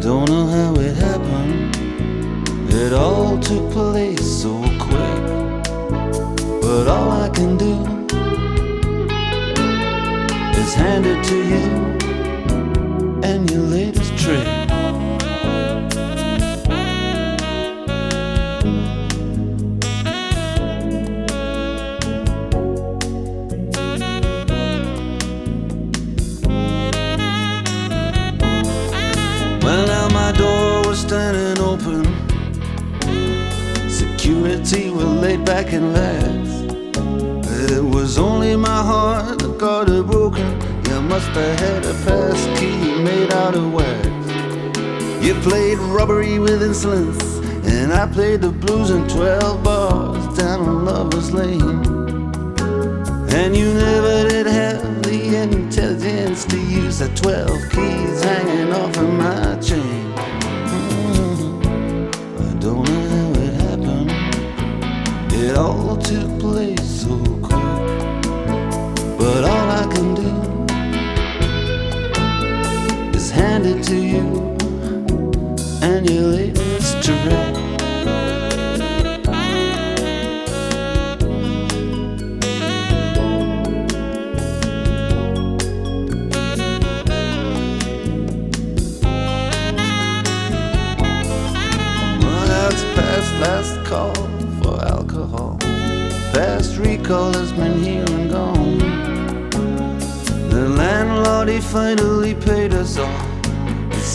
Don't know how it happened. It all took place so quick. But all I can do is hand it to you and you latest standing open. Security were laid back and laughed. It was only my heart that got it broken. You must have had a pass key made out of wax. You played robbery with insolence, and I played the blues in 12 bars latest trick. Well, that's past last call for alcohol. Fast recall has been here and gone. The landlord, he finally paid us all.